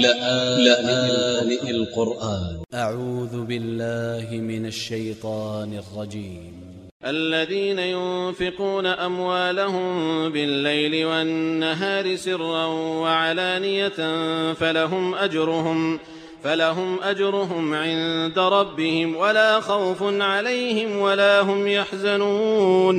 لآن القرآن. أ ع و ذ ب ا ل ل ه من ا ل ش ي ط ا ن ا ل ج ي م الذين ينفقون أموالهم بالليل والنهار سرا وعلانية فلهم أجرهم فلهم أجرهم عند ربهم ولا خوف عليهم ولا هم يحزنون.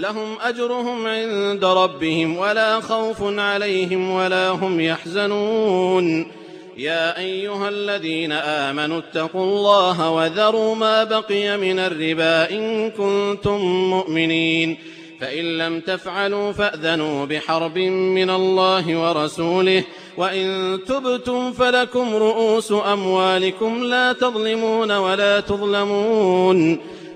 لهم أجرهم عند ربهم ولا خوف عليهم ولا هم يحزنون. يا أيها الذين آمنوا اتقوا الله وذروا ما بقي من الربا إن كنتم مؤمنين. فإن لم تفعلوا فأذنوا بحرب من الله ورسوله. وإن تبتم فلكم رؤوس أموالكم لا تظلمون ولا تظلمون.